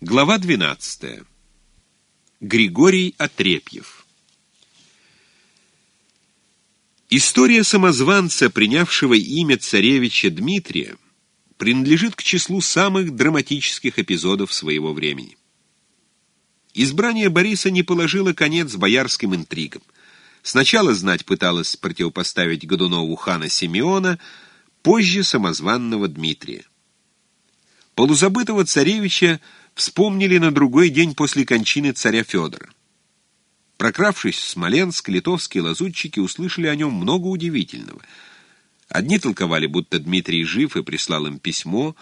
Глава 12. Григорий Отрепьев. История самозванца, принявшего имя царевича Дмитрия, принадлежит к числу самых драматических эпизодов своего времени. Избрание Бориса не положило конец боярским интригам. Сначала знать пыталась противопоставить Годунову хана Симеона, позже самозванного Дмитрия. Полузабытого царевича вспомнили на другой день после кончины царя Федора. Прокравшись в Смоленск, литовские лазутчики услышали о нем много удивительного. Одни толковали, будто Дмитрий жив и прислал им письмо,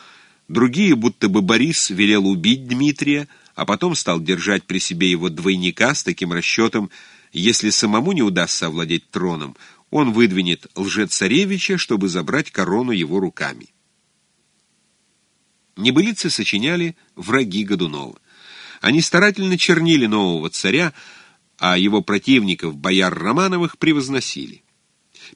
другие, будто бы Борис велел убить Дмитрия, а потом стал держать при себе его двойника с таким расчетом, если самому не удастся овладеть троном, он выдвинет лжецаревича, чтобы забрать корону его руками. Небылицы сочиняли враги Годунова. Они старательно чернили нового царя, а его противников, бояр Романовых, превозносили.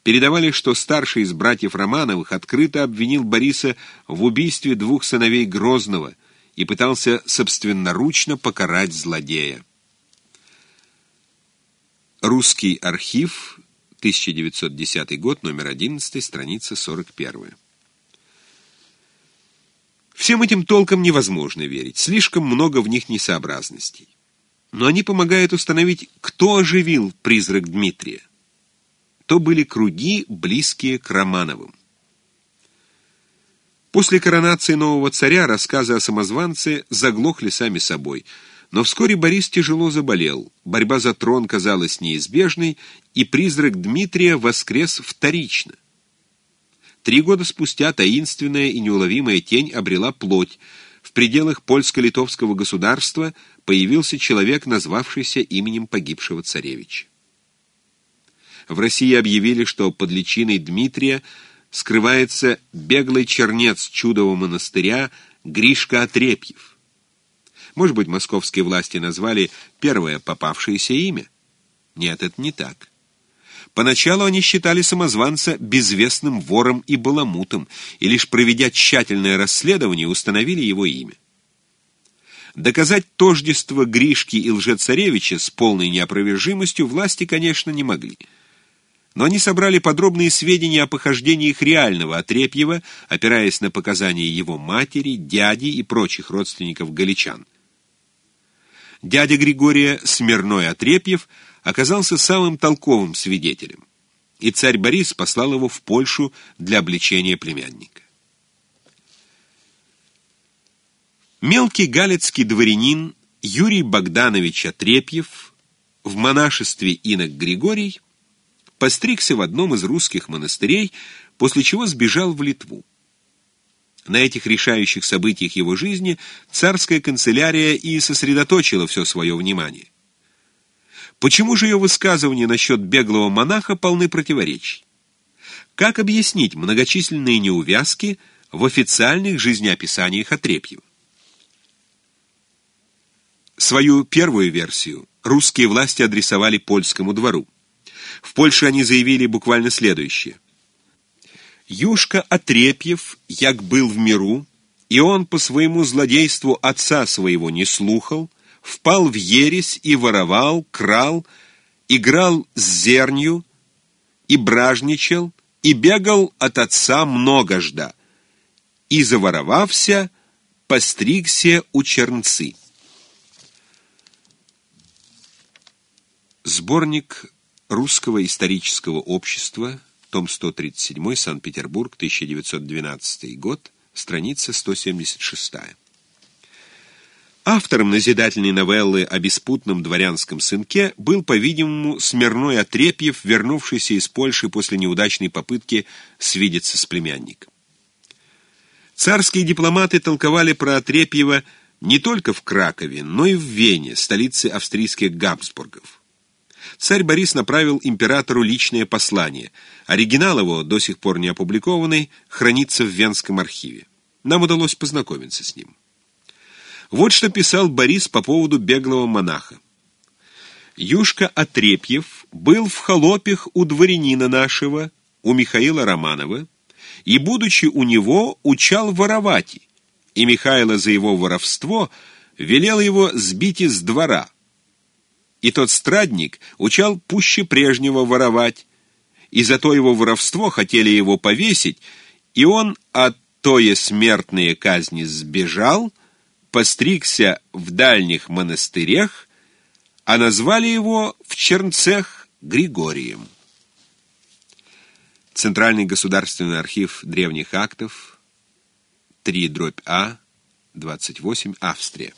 Передавали, что старший из братьев Романовых открыто обвинил Бориса в убийстве двух сыновей Грозного и пытался собственноручно покарать злодея. Русский архив, 1910 год, номер 11, страница 41. Всем этим толком невозможно верить, слишком много в них несообразностей. Но они помогают установить, кто оживил призрак Дмитрия. То были круги, близкие к Романовым. После коронации нового царя рассказы о самозванце заглохли сами собой, но вскоре Борис тяжело заболел, борьба за трон казалась неизбежной, и призрак Дмитрия воскрес вторично. Три года спустя таинственная и неуловимая тень обрела плоть. В пределах польско-литовского государства появился человек, назвавшийся именем погибшего царевича. В России объявили, что под личиной Дмитрия скрывается беглый чернец чудового монастыря Гришка Отрепьев. Может быть, московские власти назвали первое попавшееся имя? Нет, это не так. Поначалу они считали самозванца безвестным вором и баламутом, и лишь проведя тщательное расследование, установили его имя. Доказать тождество Гришки и лжецаревича с полной неопровержимостью власти, конечно, не могли. Но они собрали подробные сведения о похождениях реального Отрепьева, опираясь на показания его матери, дяди и прочих родственников галичан. Дядя Григория Смирной Отрепьев – оказался самым толковым свидетелем, и царь Борис послал его в Польшу для обличения племянника. Мелкий галицкий дворянин Юрий Богданович Отрепьев в монашестве инок Григорий постригся в одном из русских монастырей, после чего сбежал в Литву. На этих решающих событиях его жизни царская канцелярия и сосредоточила все свое внимание. Почему же ее высказывания насчет беглого монаха полны противоречий? Как объяснить многочисленные неувязки в официальных жизнеописаниях Отрепьева? Свою первую версию русские власти адресовали польскому двору. В Польше они заявили буквально следующее. «Юшка Отрепьев, як был в миру, и он по своему злодейству отца своего не слухал, впал в ересь и воровал, крал, играл с зернью и бражничал, и бегал от отца многожда, и, заворовався, постригся у чернцы. Сборник Русского исторического общества, том 137, Санкт-Петербург, 1912 год, страница 176. Автором назидательной новеллы о беспутном дворянском сынке был, по-видимому, Смирной Отрепьев, вернувшийся из Польши после неудачной попытки свидеться с племянником. Царские дипломаты толковали про Отрепьева не только в Кракове, но и в Вене, столице австрийских Габсбургов. Царь Борис направил императору личное послание. Оригинал его, до сих пор не опубликованный, хранится в Венском архиве. Нам удалось познакомиться с ним. Вот что писал Борис по поводу беглого монаха. Юшка Отрепьев был в холопях у дворянина нашего, у Михаила Романова, и, будучи у него, учал воровать, и Михаила за его воровство велел его сбить из двора. И тот страдник учал пуще прежнего воровать, и за то его воровство хотели его повесить, и он от тое смертные казни сбежал, постригся в дальних монастырях, а назвали его в Чернцех Григорием. Центральный государственный архив древних актов, 3 дробь А, 28, Австрия.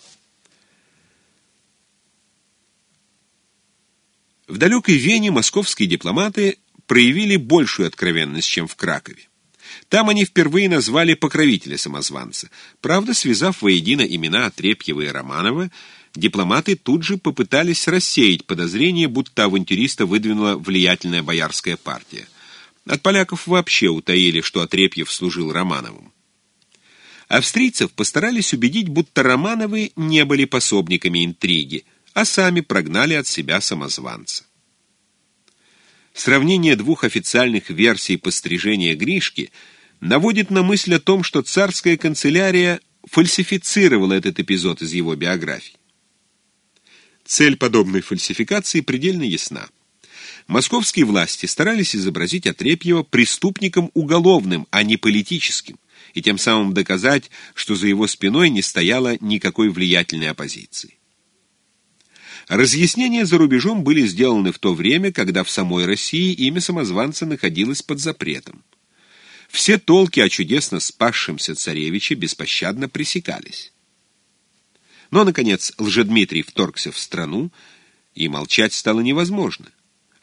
В далекой Вене московские дипломаты проявили большую откровенность, чем в Кракове. Там они впервые назвали покровителя самозванца. Правда, связав воедино имена Отрепьева и Романова, дипломаты тут же попытались рассеять подозрение, будто авантюриста выдвинула влиятельная боярская партия. От поляков вообще утаили, что Отрепьев служил Романовым. Австрийцев постарались убедить, будто Романовы не были пособниками интриги, а сами прогнали от себя самозванца. Сравнение двух официальных версий пострижения Гришки наводит на мысль о том, что царская канцелярия фальсифицировала этот эпизод из его биографии. Цель подобной фальсификации предельно ясна. Московские власти старались изобразить Отрепьева преступником уголовным, а не политическим, и тем самым доказать, что за его спиной не стояло никакой влиятельной оппозиции. Разъяснения за рубежом были сделаны в то время, когда в самой России имя самозванца находилось под запретом. Все толки о чудесно спасшемся царевиче беспощадно пресекались. Но, наконец, Лжедмитрий вторгся в страну, и молчать стало невозможно.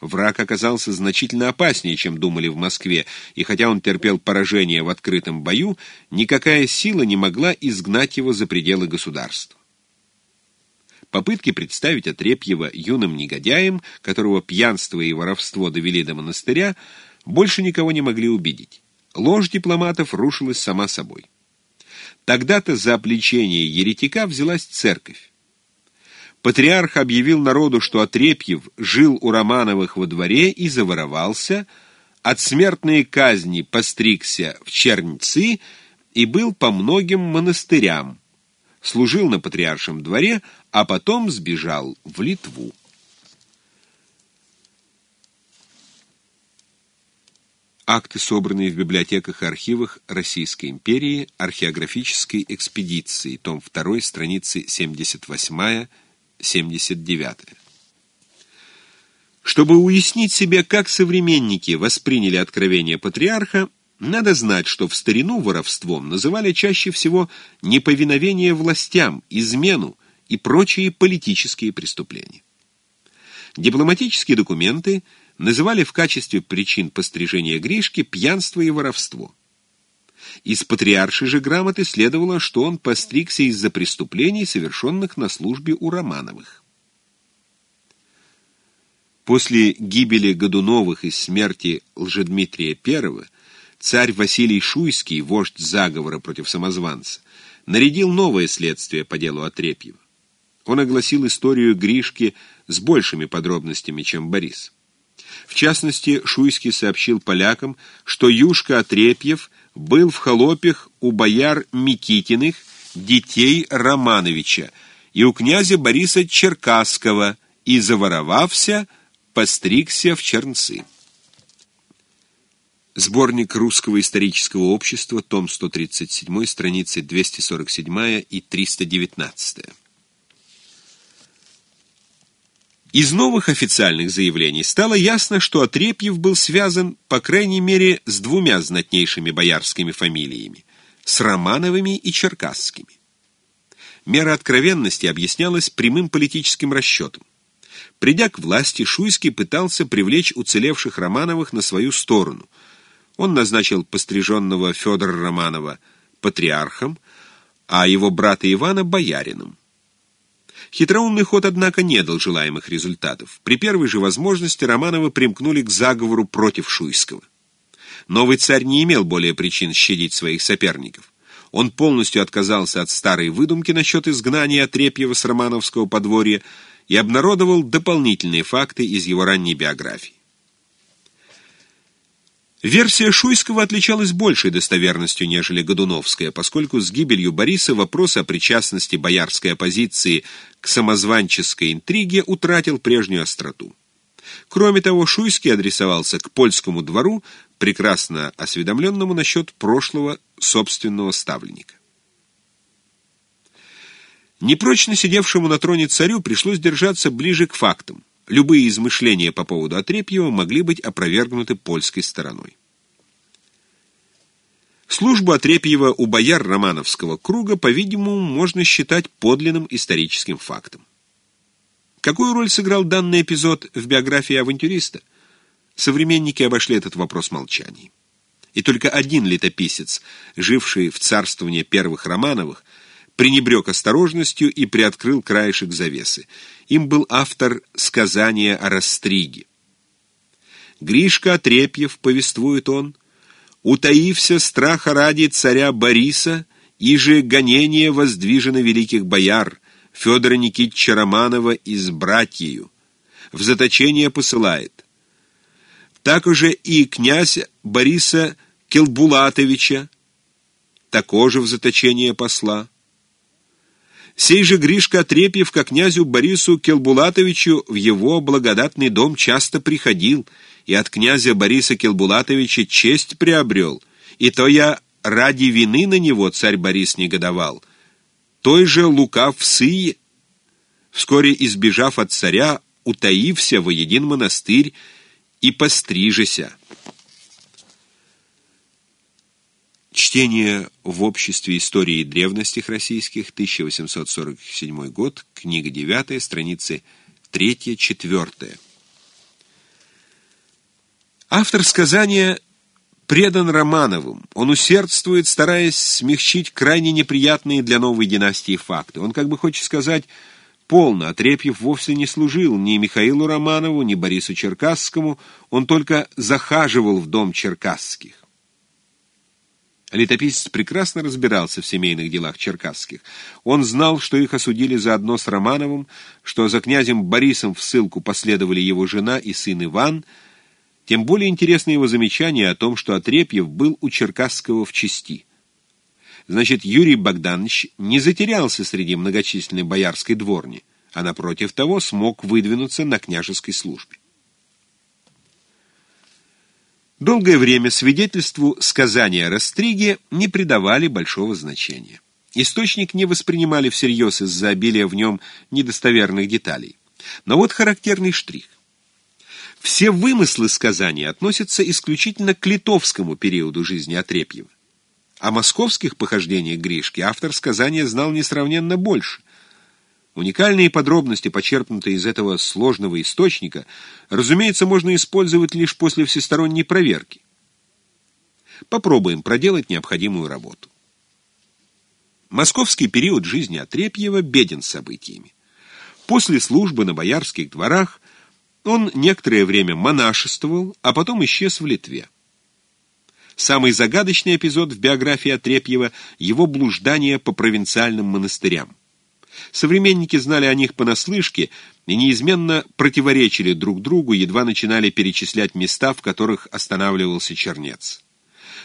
Враг оказался значительно опаснее, чем думали в Москве, и хотя он терпел поражение в открытом бою, никакая сила не могла изгнать его за пределы государства. Попытки представить Отрепьева юным негодяем, которого пьянство и воровство довели до монастыря, больше никого не могли убедить. Ложь дипломатов рушилась сама собой. Тогда-то за обличение еретика взялась церковь. Патриарх объявил народу, что Отрепьев жил у Романовых во дворе и заворовался, от смертной казни постригся в чернцы и был по многим монастырям, служил на патриаршем дворе, а потом сбежал в Литву. Акты, собранные в библиотеках и архивах Российской империи, археографической экспедиции, том 2, страницы 78-79. Чтобы уяснить себе, как современники восприняли откровение патриарха, надо знать, что в старину воровством называли чаще всего неповиновение властям, измену и прочие политические преступления. Дипломатические документы называли в качестве причин пострижения Гришки пьянство и воровство. Из патриаршей же грамоты следовало, что он постригся из-за преступлений, совершенных на службе у Романовых. После гибели Годуновых и смерти Лжедмитрия I царь Василий Шуйский, вождь заговора против самозванца, нарядил новое следствие по делу Отрепьева. Он огласил историю Гришки с большими подробностями, чем Борис. В частности, Шуйский сообщил полякам, что Юшка Отрепьев был в холопях у бояр Микитиных, детей Романовича, и у князя Бориса Черкасского, и, заворовався, постригся в чернцы. Сборник Русского исторического общества, том 137, страницы 247 и 319. Из новых официальных заявлений стало ясно, что Отрепьев был связан, по крайней мере, с двумя знатнейшими боярскими фамилиями – с Романовыми и Черкасскими. Мера откровенности объяснялась прямым политическим расчетом. Придя к власти, Шуйский пытался привлечь уцелевших Романовых на свою сторону – он назначил постриженного Федора Романова патриархом, а его брата Ивана — боярином. Хитроумный ход, однако, не дал желаемых результатов. При первой же возможности Романовы примкнули к заговору против Шуйского. Новый царь не имел более причин щадить своих соперников. Он полностью отказался от старой выдумки насчет изгнания Отрепьева с Романовского подворья и обнародовал дополнительные факты из его ранней биографии. Версия Шуйского отличалась большей достоверностью, нежели Годуновская, поскольку с гибелью Бориса вопрос о причастности боярской оппозиции к самозванческой интриге утратил прежнюю остроту. Кроме того, Шуйский адресовался к польскому двору, прекрасно осведомленному насчет прошлого собственного ставленника. Непрочно сидевшему на троне царю пришлось держаться ближе к фактам. Любые измышления по поводу Отрепьева могли быть опровергнуты польской стороной. Службу Отрепьева у бояр Романовского круга, по-видимому, можно считать подлинным историческим фактом. Какую роль сыграл данный эпизод в биографии авантюриста? Современники обошли этот вопрос молчанием. И только один летописец, живший в царствовании первых Романовых, пренебрег осторожностью и приоткрыл краешек завесы. Им был автор сказания о Растриге. Гришка Отрепьев, повествует он, утаився страха ради царя Бориса, и же гонение воздвижено великих бояр, Федора Никитича Романова из братьею, в заточение посылает. Так уже и князь Бориса Келбулатовича, такоже в заточение посла. Сей же Гришка Отрепьев ко князю Борису Келбулатовичу в его благодатный дом часто приходил, и от князя Бориса Келбулатовича честь приобрел, и то я ради вины на него царь Борис негодовал. Той же Лука в Сые, вскоре избежав от царя, утаився во един монастырь и пострижеся. Чтение в обществе истории древностей российских, 1847 год, книга 9, страницы 3-4. Автор сказания предан Романовым. Он усердствует, стараясь смягчить крайне неприятные для новой династии факты. Он как бы хочет сказать полно, Отрепьев вовсе не служил ни Михаилу Романову, ни Борису Черкасскому, он только захаживал в дом Черкасских. Летописец прекрасно разбирался в семейных делах черкасских. Он знал, что их осудили заодно с Романовым, что за князем Борисом в ссылку последовали его жена и сын Иван. Тем более интересно его замечание о том, что Отрепьев был у Черкасского в части. Значит, Юрий Богданович не затерялся среди многочисленной боярской дворни, а напротив того смог выдвинуться на княжеской службе. Долгое время свидетельству сказания о Растриге не придавали большого значения. Источник не воспринимали всерьез из-за обилия в нем недостоверных деталей. Но вот характерный штрих. Все вымыслы сказания относятся исключительно к литовскому периоду жизни Отрепьева. О московских похождениях Гришки автор сказания знал несравненно больше, Уникальные подробности, почерпнутые из этого сложного источника, разумеется, можно использовать лишь после всесторонней проверки. Попробуем проделать необходимую работу. Московский период жизни Отрепьева беден событиями. После службы на боярских дворах он некоторое время монашествовал, а потом исчез в Литве. Самый загадочный эпизод в биографии Отрепьева – его блуждание по провинциальным монастырям. Современники знали о них понаслышке и неизменно противоречили друг другу, едва начинали перечислять места, в которых останавливался Чернец.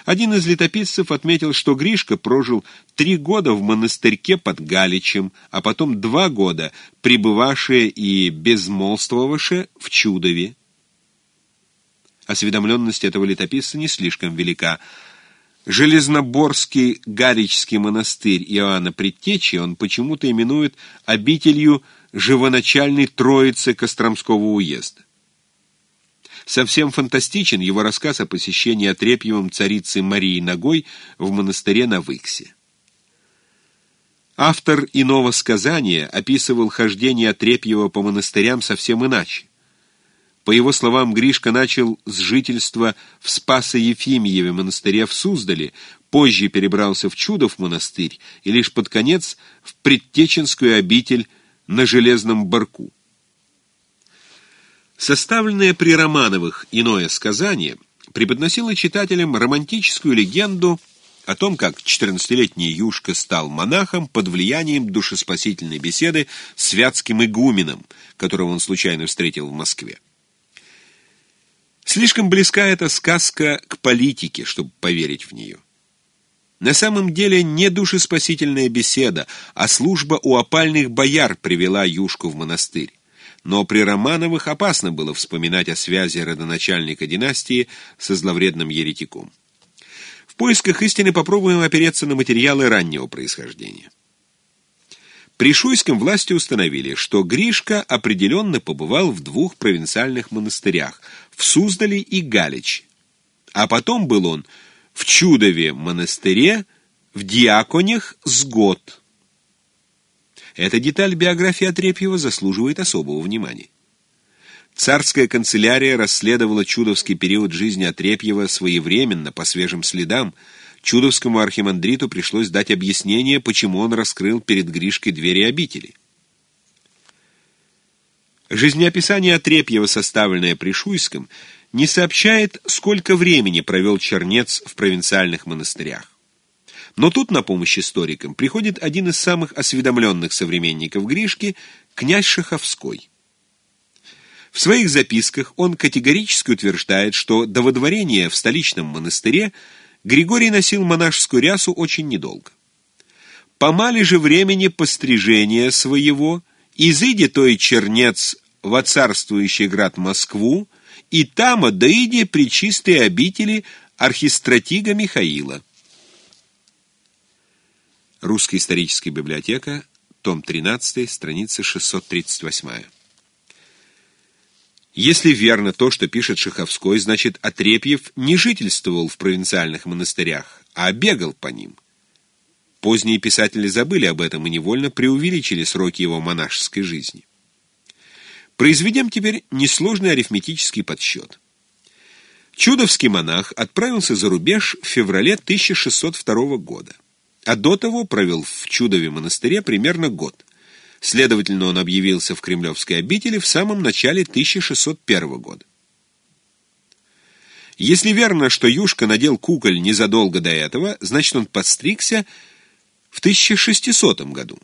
Один из летописцев отметил, что Гришка прожил три года в монастырьке под Галичем, а потом два года, пребывавшие и безмолвствовавшие в Чудове. Осведомленность этого летописца не слишком велика. Железноборский Гаричский монастырь Иоанна Предтечи он почему-то именует обителью живоначальной Троицы Костромского уезда. Совсем фантастичен его рассказ о посещении Отрепьевым царицы Марии Ногой в монастыре на Выксе. Автор иного сказания описывал хождение Отрепьева по монастырям совсем иначе. По его словам, Гришка начал с жительства в Спасо-Ефимьеве монастыре в Суздале, позже перебрался в Чудов монастырь и лишь под конец в Предтеченскую обитель на Железном Барку. Составленное при Романовых иное сказание преподносило читателям романтическую легенду о том, как 14-летний Юшка стал монахом под влиянием душеспасительной беседы с вятским игуменом, которого он случайно встретил в Москве. Слишком близка эта сказка к политике, чтобы поверить в нее. На самом деле не душеспасительная беседа, а служба у опальных бояр привела Юшку в монастырь. Но при Романовых опасно было вспоминать о связи родоначальника династии со зловредным еретиком. В поисках истины попробуем опереться на материалы раннего происхождения. При Шуйском власти установили, что Гришка определенно побывал в двух провинциальных монастырях – в Суздале и Галич. А потом был он в Чудове монастыре, в Диаконях с год. Эта деталь биографии Отрепьева заслуживает особого внимания. Царская канцелярия расследовала чудовский период жизни Отрепьева своевременно, по свежим следам, Чудовскому архимандриту пришлось дать объяснение, почему он раскрыл перед Гришкой двери обители. Жизнеописание Отрепьева, составленное при Шуйском, не сообщает, сколько времени провел Чернец в провинциальных монастырях. Но тут на помощь историкам приходит один из самых осведомленных современников Гришки, князь Шаховской. В своих записках он категорически утверждает, что до водворения в столичном монастыре Григорий носил монашескую рясу очень недолго. По мали же времени пострижения своего, изыди той чернец во царствующий град Москву, и там доиде при чистой обители архистратига Михаила. Русская историческая библиотека, том 13, страница 638. Если верно то, что пишет Шаховской, значит, Отрепьев не жительствовал в провинциальных монастырях, а бегал по ним. Поздние писатели забыли об этом и невольно преувеличили сроки его монашеской жизни. Произведем теперь несложный арифметический подсчет. Чудовский монах отправился за рубеж в феврале 1602 года, а до того провел в Чудове монастыре примерно год. Следовательно, он объявился в Кремлевской обители в самом начале 1601 года. Если верно, что Юшка надел куколь незадолго до этого, значит, он подстригся в 1600 году.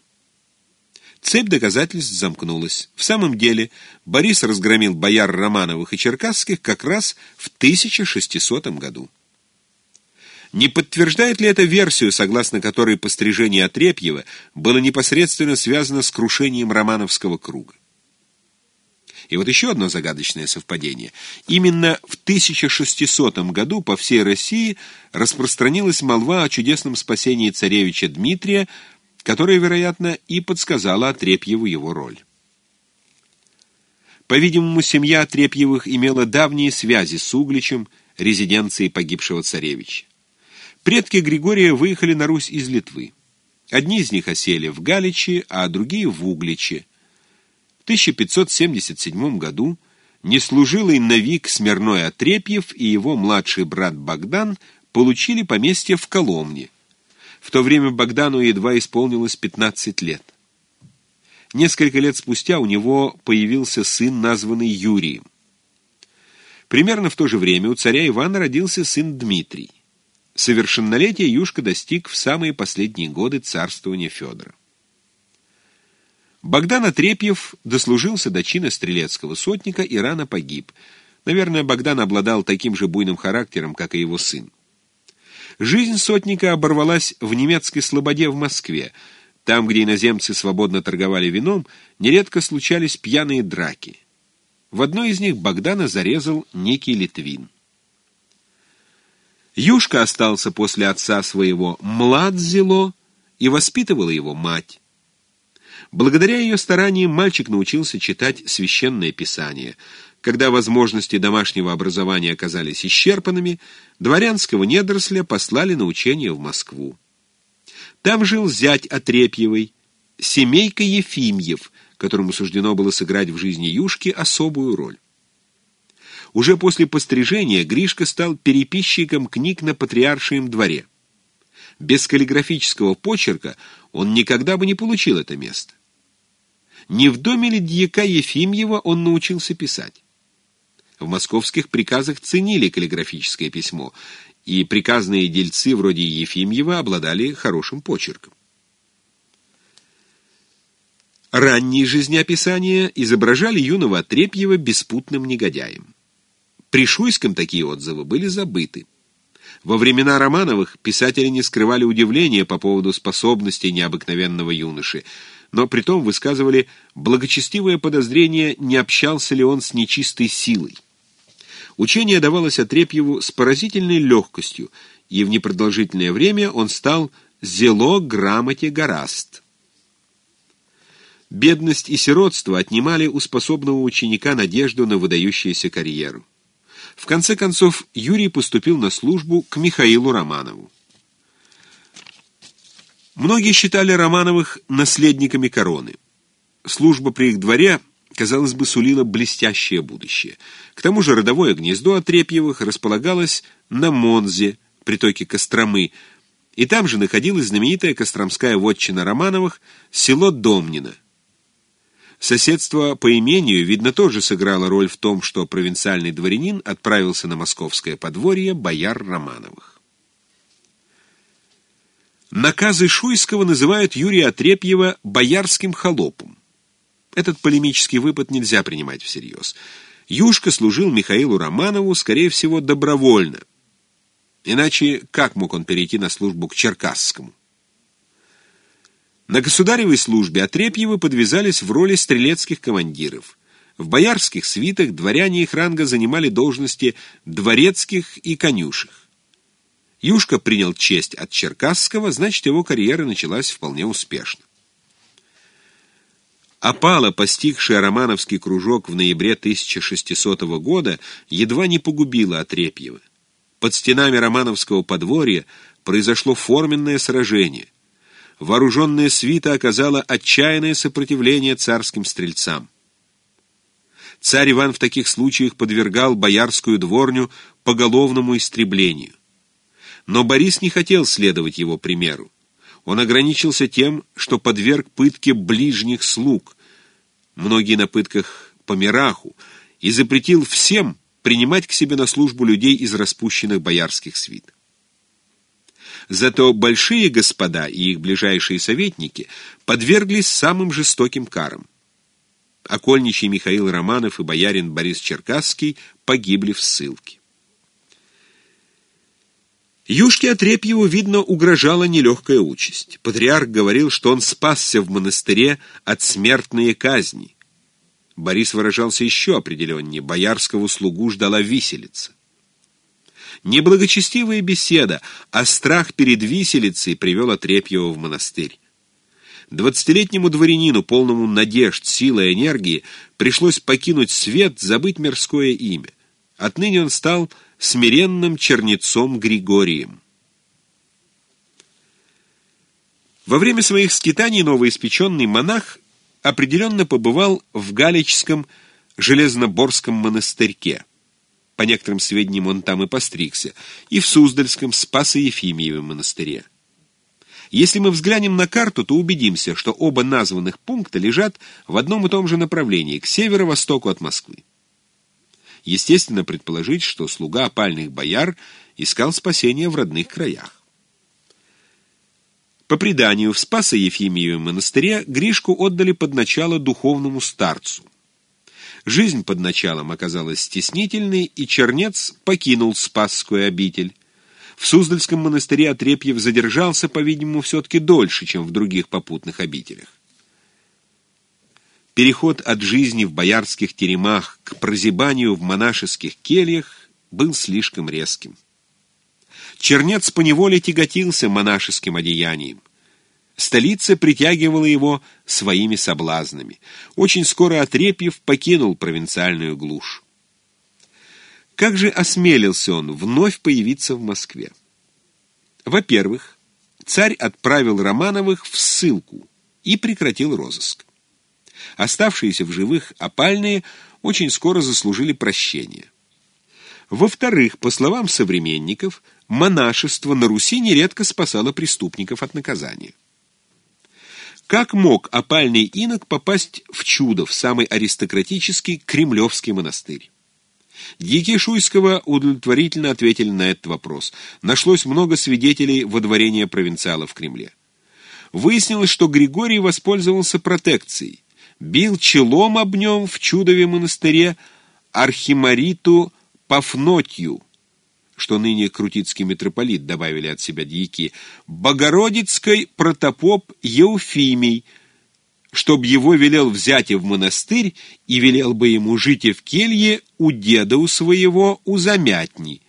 Цепь доказательств замкнулась. В самом деле, Борис разгромил бояр Романовых и Черкасских как раз в 1600 году. Не подтверждает ли это версию, согласно которой пострижение Отрепьева было непосредственно связано с крушением Романовского круга? И вот еще одно загадочное совпадение. Именно в 1600 году по всей России распространилась молва о чудесном спасении царевича Дмитрия, которая, вероятно, и подсказала Отрепьеву его роль. По-видимому, семья Отрепьевых имела давние связи с Угличем, резиденцией погибшего царевича. Предки Григория выехали на Русь из Литвы. Одни из них осели в Галиче, а другие в Угличе. В 1577 году неслужилый Навик Смирной Отрепьев и его младший брат Богдан получили поместье в Коломне. В то время Богдану едва исполнилось 15 лет. Несколько лет спустя у него появился сын, названный Юрием. Примерно в то же время у царя Ивана родился сын Дмитрий. Совершеннолетия Юшка достиг в самые последние годы царствования Федора. Богдан Отрепьев дослужился до чина стрелецкого сотника и рано погиб. Наверное, Богдан обладал таким же буйным характером, как и его сын. Жизнь сотника оборвалась в немецкой слободе в Москве. Там, где иноземцы свободно торговали вином, нередко случались пьяные драки. В одной из них Богдана зарезал некий Литвин. Юшка остался после отца своего млад зело, и воспитывала его мать. Благодаря ее стараниям мальчик научился читать священное писание. Когда возможности домашнего образования оказались исчерпанными, дворянского недоросля послали на учение в Москву. Там жил зять Отрепьевой, семейка Ефимьев, которому суждено было сыграть в жизни Юшки особую роль. Уже после пострижения Гришка стал переписчиком книг на Патриаршием дворе. Без каллиграфического почерка он никогда бы не получил это место. Не в доме ли дьяка Ефимьева он научился писать? В московских приказах ценили каллиграфическое письмо, и приказные дельцы вроде Ефимьева обладали хорошим почерком. Ранние жизнеописания изображали юного Отрепьева беспутным негодяем. При Шуйском такие отзывы были забыты. Во времена Романовых писатели не скрывали удивления по поводу способностей необыкновенного юноши, но притом высказывали благочестивое подозрение, не общался ли он с нечистой силой. Учение давалось Отрепьеву с поразительной легкостью, и в непродолжительное время он стал «зело грамоте гораст». Бедность и сиротство отнимали у способного ученика надежду на выдающуюся карьеру. В конце концов, Юрий поступил на службу к Михаилу Романову. Многие считали Романовых наследниками короны. Служба при их дворе, казалось бы, сулила блестящее будущее. К тому же родовое гнездо Отрепьевых располагалось на Монзе, притоке Костромы, и там же находилась знаменитая костромская вотчина Романовых, село Домнино. Соседство по имению, видно, тоже сыграло роль в том, что провинциальный дворянин отправился на московское подворье бояр Романовых. Наказы Шуйского называют Юрия Отрепьева «боярским холопом». Этот полемический выпад нельзя принимать всерьез. Юшка служил Михаилу Романову, скорее всего, добровольно. Иначе как мог он перейти на службу к Черкасскому? На государевой службе Отрепьевы подвязались в роли стрелецких командиров. В боярских свитах дворяне их ранга занимали должности дворецких и конюшек. Юшка принял честь от Черкасского, значит, его карьера началась вполне успешно. Опала, постигшая романовский кружок в ноябре 1600 года, едва не погубила Отрепьева. Под стенами романовского подворья произошло форменное сражение. Вооруженная свита оказала отчаянное сопротивление царским стрельцам. Царь Иван в таких случаях подвергал боярскую дворню поголовному истреблению. Но Борис не хотел следовать его примеру. Он ограничился тем, что подверг пытке ближних слуг, многие на пытках по мираху, и запретил всем принимать к себе на службу людей из распущенных боярских свит. Зато большие господа и их ближайшие советники подверглись самым жестоким карам. Окольничий Михаил Романов и боярин Борис Черкасский погибли в ссылке. Юшке Отрепьеву, видно, угрожала нелегкая участь. Патриарх говорил, что он спасся в монастыре от смертной казни. Борис выражался еще определеннее. Боярского слугу ждала виселица. Неблагочестивая беседа, а страх перед виселицей привел Отрепьева в монастырь. Двадцатилетнему дворянину, полному надежд, силы и энергии, пришлось покинуть свет, забыть мирское имя. Отныне он стал смиренным чернецом Григорием. Во время своих скитаний новоиспеченный монах определенно побывал в Галичском Железноборском монастырьке. По некоторым сведениям он там и постригся, и в Суздальском Спасо-Ефимиевом монастыре. Если мы взглянем на карту, то убедимся, что оба названных пункта лежат в одном и том же направлении, к северо-востоку от Москвы. Естественно предположить, что слуга опальных бояр искал спасения в родных краях. По преданию, в Спасо-Ефимиевом монастыре Гришку отдали под начало духовному старцу. Жизнь под началом оказалась стеснительной, и Чернец покинул Спасскую обитель. В Суздальском монастыре Отрепьев задержался, по-видимому, все-таки дольше, чем в других попутных обителях. Переход от жизни в боярских теремах к прозябанию в монашеских кельях был слишком резким. Чернец поневоле тяготился монашеским одеянием. Столица притягивала его своими соблазнами. Очень скоро Отрепьев покинул провинциальную глушь. Как же осмелился он вновь появиться в Москве? Во-первых, царь отправил Романовых в ссылку и прекратил розыск. Оставшиеся в живых опальные очень скоро заслужили прощение. Во-вторых, по словам современников, монашество на Руси нередко спасало преступников от наказания. Как мог опальный инок попасть в Чудов, самый аристократический кремлевский монастырь? Дикие Шуйского удовлетворительно ответили на этот вопрос. Нашлось много свидетелей водворения провинциала в Кремле. Выяснилось, что Григорий воспользовался протекцией бил челом об нем в чудове монастыре архимариту Пафнотью, что ныне крутицкий митрополит, добавили от себя дьяки, Богородицкой протопоп Еуфимий, чтоб его велел взять и в монастырь, и велел бы ему жить и в келье у деда у своего у замятни.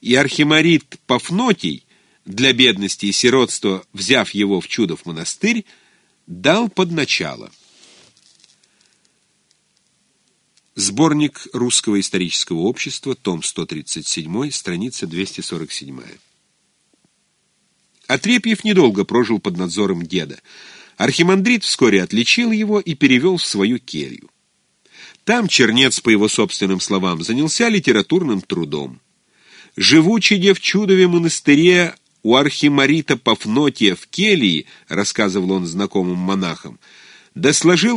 И архимарит Пафнотий, для бедности и сиротства, взяв его в Чудов монастырь, дал под начало. Сборник Русского исторического общества, том 137, страница 247. Отрепьев недолго прожил под надзором деда. Архимандрит вскоре отличил его и перевел в свою келью. Там Чернец, по его собственным словам, занялся литературным трудом. «Живучи в чудове монастыре у архимарита Пафнотия в келье, рассказывал он знакомым монахам, да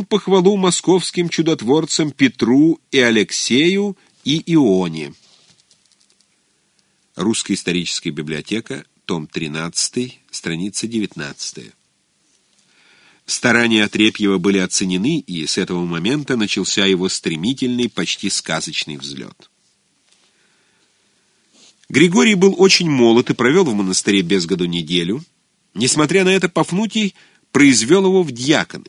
похвалу московским чудотворцам Петру и Алексею и Ионе». Русская историческая библиотека, том 13, страница 19. Старания Отрепьева были оценены, и с этого момента начался его стремительный, почти сказочный взлет. Григорий был очень молод и провел в монастыре без году неделю. Несмотря на это, Пафнутий произвел его в дьяконы.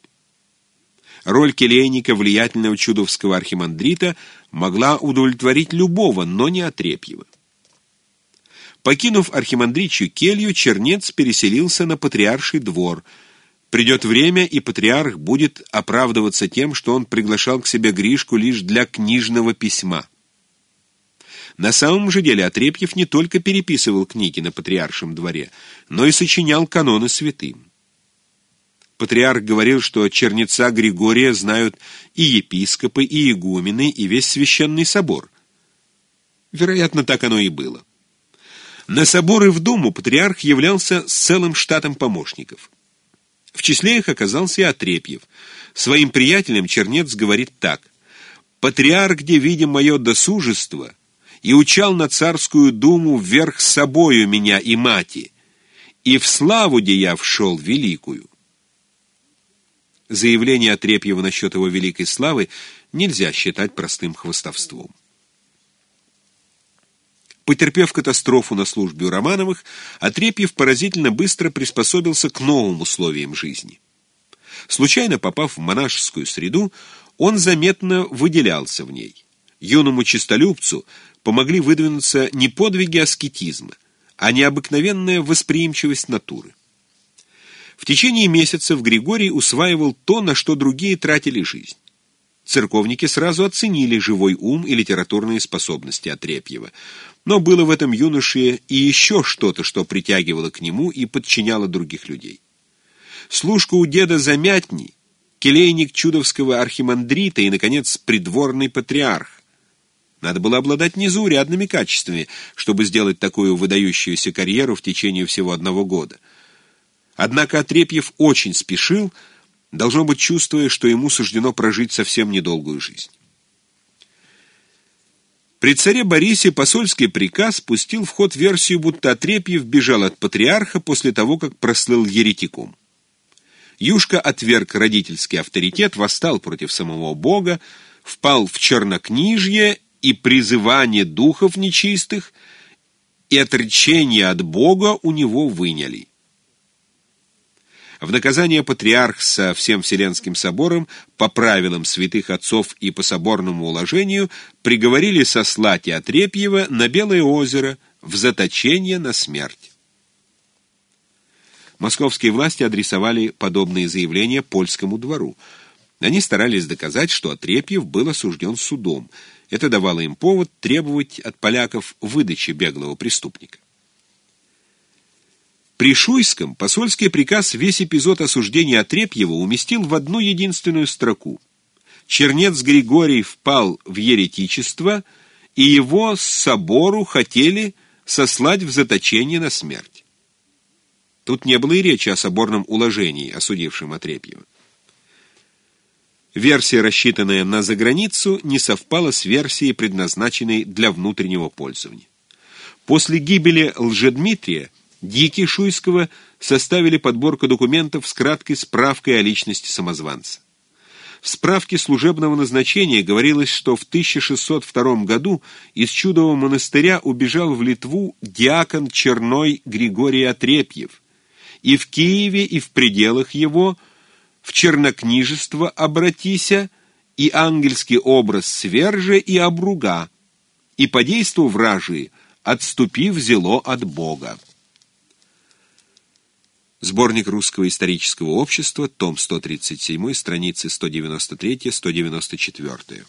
Роль келейника влиятельного чудовского архимандрита могла удовлетворить любого, но не Отрепьева. Покинув архимандричью келью, Чернец переселился на патриарший двор – Придет время, и патриарх будет оправдываться тем, что он приглашал к себе Гришку лишь для книжного письма. На самом же деле Отрепьев не только переписывал книги на патриаршем дворе, но и сочинял каноны святым. Патриарх говорил, что чернеца Григория знают и епископы, и игумены, и весь священный собор. Вероятно, так оно и было. На собор и в Думу патриарх являлся с целым штатом помощников. В числе их оказался и Отрепьев. Своим приятелям Чернец говорит так. «Патриарх, где видим мое досужество, и учал на царскую думу вверх собою меня и мати, и в славу, где я вшел великую». Заявление Отрепьева насчет его великой славы нельзя считать простым хвостовством. Потерпев катастрофу на службе у Романовых, Отрепьев поразительно быстро приспособился к новым условиям жизни. Случайно попав в монашескую среду, он заметно выделялся в ней. Юному чистолюбцу помогли выдвинуться не подвиги аскетизма, а необыкновенная восприимчивость натуры. В течение месяцев Григорий усваивал то, на что другие тратили жизнь. Церковники сразу оценили живой ум и литературные способности Отрепьева. Но было в этом юноше и еще что-то, что притягивало к нему и подчиняло других людей. Служка у деда Замятни, келейник чудовского архимандрита и, наконец, придворный патриарх. Надо было обладать незаурядными качествами, чтобы сделать такую выдающуюся карьеру в течение всего одного года. Однако Отрепьев очень спешил, должно быть, чувствуя, что ему суждено прожить совсем недолгую жизнь. При царе Борисе посольский приказ пустил в ход версию, будто Отрепьев бежал от патриарха после того, как прослыл еретиком. Юшка отверг родительский авторитет, восстал против самого Бога, впал в чернокнижье и призывание духов нечистых, и отречение от Бога у него выняли. В наказание патриарх со всем Вселенским собором по правилам святых отцов и по соборному уложению приговорили сослать и Отрепьева на Белое озеро в заточение на смерть. Московские власти адресовали подобные заявления польскому двору. Они старались доказать, что Отрепьев был осужден судом. Это давало им повод требовать от поляков выдачи беглого преступника. При Шуйском посольский приказ весь эпизод осуждения Отрепьева уместил в одну единственную строку. Чернец Григорий впал в еретичество, и его с собору хотели сослать в заточение на смерть. Тут не было и речи о соборном уложении, осудившем Отрепьева. Версия, рассчитанная на заграницу, не совпала с версией, предназначенной для внутреннего пользования. После гибели Лжедмитрия Дики Шуйского составили подборку документов с краткой справкой о личности самозванца. В справке служебного назначения говорилось, что в 1602 году из чудового монастыря убежал в Литву диакон Черной Григорий Отрепьев, и в Киеве, и в пределах его в чернокнижество обратися, и ангельский образ сверже и обруга, и по действу вражии, отступив зело от Бога. Сборник Русского исторического общества, том 137, страницы 193-194.